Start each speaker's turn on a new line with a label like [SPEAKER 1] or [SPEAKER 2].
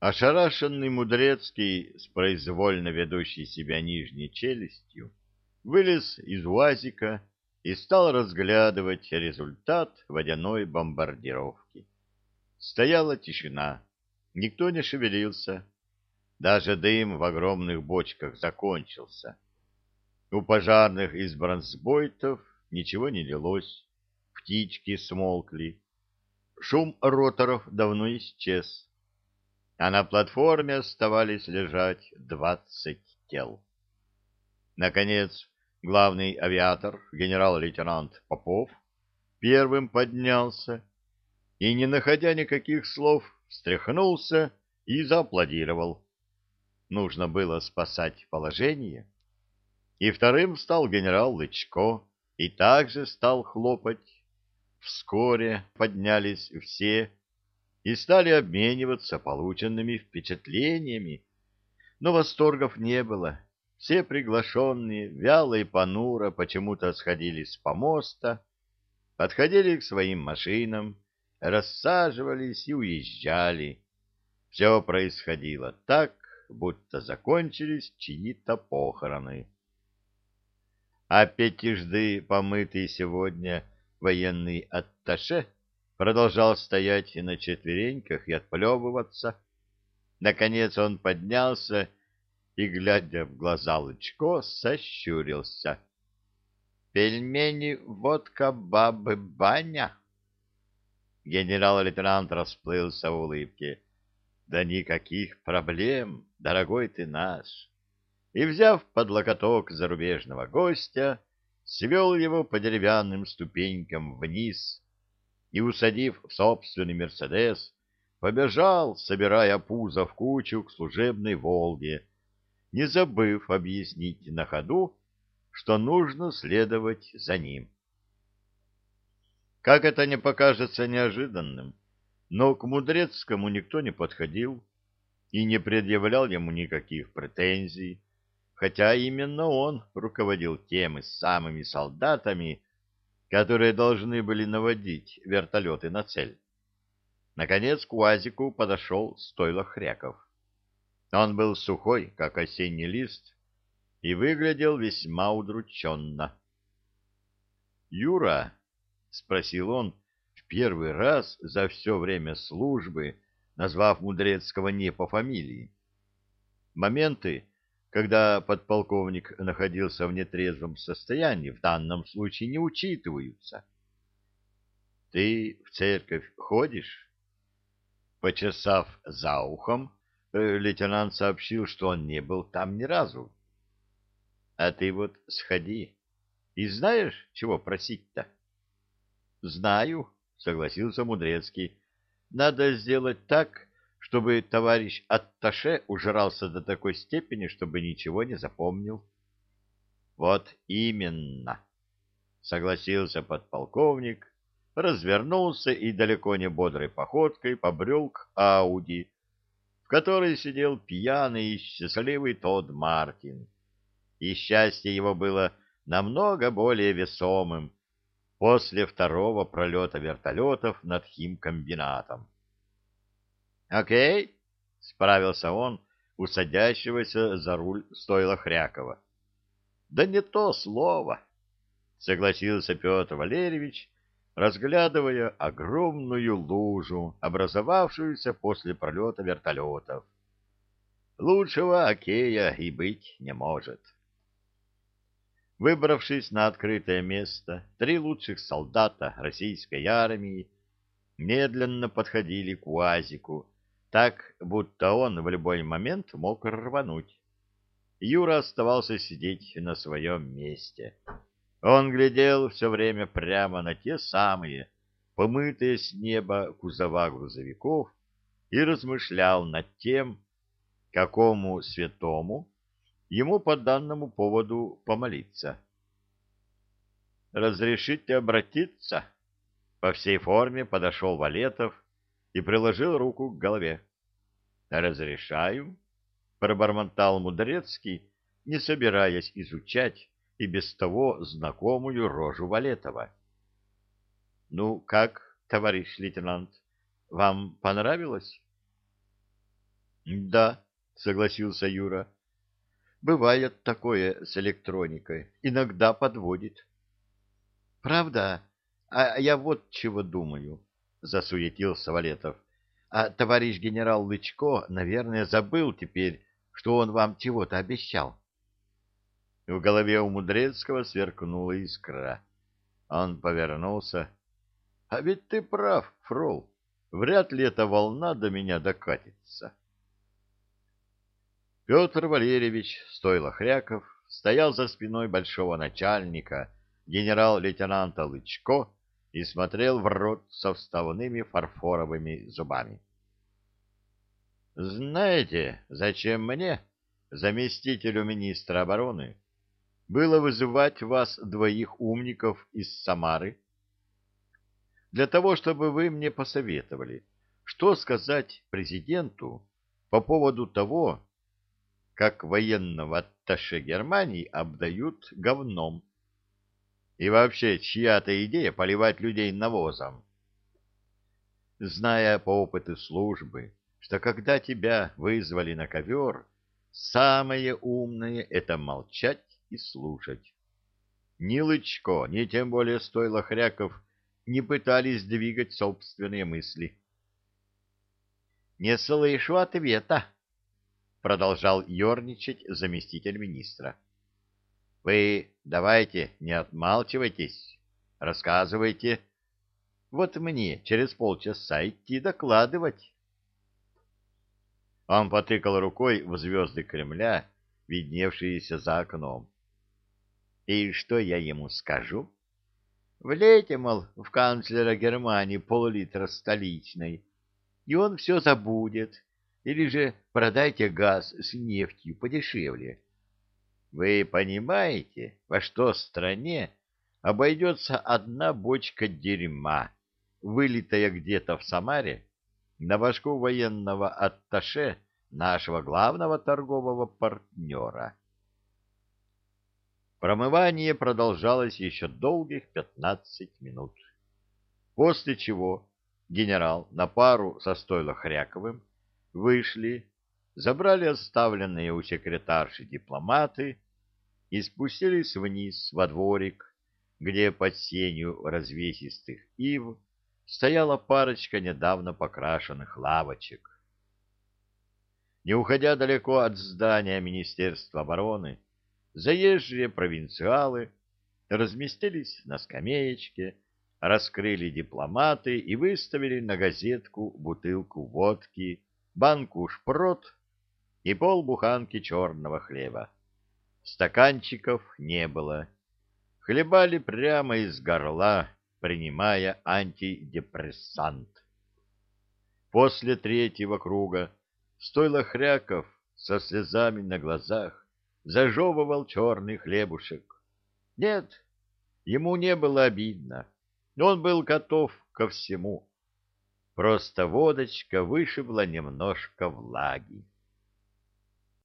[SPEAKER 1] Ошарашенный Мудрецкий, с произвольно ведущей себя нижней челюстью, вылез из УАЗика и стал разглядывать результат водяной бомбардировки. Стояла тишина, никто не шевелился, даже дым в огромных бочках закончился. У пожарных из бронзбойтов ничего не лилось, птички смолкли, шум роторов давно исчез а на платформе оставались лежать двадцать тел. Наконец, главный авиатор, генерал-лейтенант Попов, первым поднялся и, не находя никаких слов, встряхнулся и зааплодировал. Нужно было спасать положение. И вторым стал генерал Лычко и также стал хлопать. Вскоре поднялись все и стали обмениваться полученными впечатлениями. Но восторгов не было. Все приглашенные, вяло и понуро, почему-то сходили с помоста, подходили к своим машинам, рассаживались и уезжали. Все происходило так, будто закончились чьи-то похороны. А пятижды помытый сегодня военный атташе продолжал стоять на четвереньках и отплевываться. Наконец он поднялся и, глядя в глаза Лычко, сощурился. «Пельмени, водка, бабы, баня?» Генерал-лейтенант расплылся в улыбке. «Да никаких проблем, дорогой ты наш!» И, взяв под локоток зарубежного гостя, свел его по деревянным ступенькам вниз, и, усадив в собственный «Мерседес», побежал, собирая пузо в кучу к служебной «Волге», не забыв объяснить на ходу, что нужно следовать за ним. Как это не покажется неожиданным, но к Мудрецкому никто не подходил и не предъявлял ему никаких претензий, хотя именно он руководил теми самыми солдатами, которые должны были наводить вертолеты на цель. Наконец к УАЗику подошел стойло Хряков. Он был сухой, как осенний лист, и выглядел весьма удрученно. «Юра?» — спросил он в первый раз за все время службы, назвав Мудрецкого не по фамилии. Моменты, когда подполковник находился в нетрезвом состоянии, в данном случае не учитываются. Ты в церковь ходишь? Почесав за ухом, э, лейтенант сообщил, что он не был там ни разу. А ты вот сходи. И знаешь, чего просить-то? Знаю, согласился Мудрецкий. Надо сделать так, чтобы товарищ Атташе ужрался до такой степени, чтобы ничего не запомнил. — Вот именно, — согласился подполковник, развернулся и далеко не бодрой походкой побрел к Ауди, в которой сидел пьяный и счастливый Тодд Мартин. И счастье его было намного более весомым после второго пролета вертолетов над химкомбинатом. «Окей», — справился он, усадящегося за руль стойла Хрякова. «Да не то слово», — согласился Петр Валерьевич, разглядывая огромную лужу, образовавшуюся после пролета вертолетов. «Лучшего окея и быть не может». Выбравшись на открытое место, три лучших солдата российской армии медленно подходили к УАЗику, так, будто он в любой момент мог рвануть. Юра оставался сидеть на своем месте. Он глядел все время прямо на те самые, помытые с неба кузова грузовиков, и размышлял над тем, какому святому ему по данному поводу помолиться. «Разрешите обратиться?» По всей форме подошел Валетов и приложил руку к голове. «Разрешаю», — пробормотал Мудрецкий, не собираясь изучать и без того знакомую рожу Валетова. «Ну, как, товарищ лейтенант, вам понравилось?» Да, согласился Юра. Бывает такое с электроникой. Иногда подводит. Правда? А я вот чего думаю, засуетился Валетов. А товарищ генерал Лычко, наверное, забыл теперь, что он вам чего-то обещал. В голове у Мудрецкого сверкнула искра. Он повернулся. — А ведь ты прав, Фрол. Вряд ли эта волна до меня докатится. Петр Валерьевич Стойло-Хряков стоял за спиной большого начальника, генерал-лейтенанта Лычко, и смотрел в рот со вставными фарфоровыми зубами. «Знаете, зачем мне, заместителю министра обороны, было вызывать вас, двоих умников, из Самары? Для того, чтобы вы мне посоветовали, что сказать президенту по поводу того, как военного атташе Германии обдают говном. И вообще, чья-то идея поливать людей навозом. Зная по опыту службы, что когда тебя вызвали на ковер, самое умное — это молчать и слушать. Ни Лычко, ни тем более стойло Хряков не пытались двигать собственные мысли. — Не слышу ответа, — продолжал ерничать заместитель министра. — Вы давайте, не отмалчивайтесь, рассказывайте. Вот мне через полчаса идти докладывать. Он потыкал рукой в звезды Кремля, видневшиеся за окном. И что я ему скажу? Влейте, мол, в канцлера Германии пол-литра столичной, и он все забудет. Или же продайте газ с нефтью подешевле. Вы понимаете, во что стране обойдется одна бочка дерьма, вылитая где-то в Самаре, на башку военного атташе нашего главного торгового партнера? Промывание продолжалось еще долгих пятнадцать минут, после чего генерал на пару со стойло Хряковым вышли, забрали оставленные у секретарши дипломаты и спустились вниз во дворик, где под сенью развесистых ив стояла парочка недавно покрашенных лавочек. Не уходя далеко от здания Министерства обороны, Заезжие провинциалы разместились на скамеечке, раскрыли дипломаты и выставили на газетку бутылку водки, банку шпрот и полбуханки черного хлеба. Стаканчиков не было. Хлебали прямо из горла, принимая антидепрессант. После третьего круга стойло хряков со слезами на глазах зажевывал черный хлебушек. Нет, ему не было обидно. Он был готов ко всему. Просто водочка вышибла немножко влаги.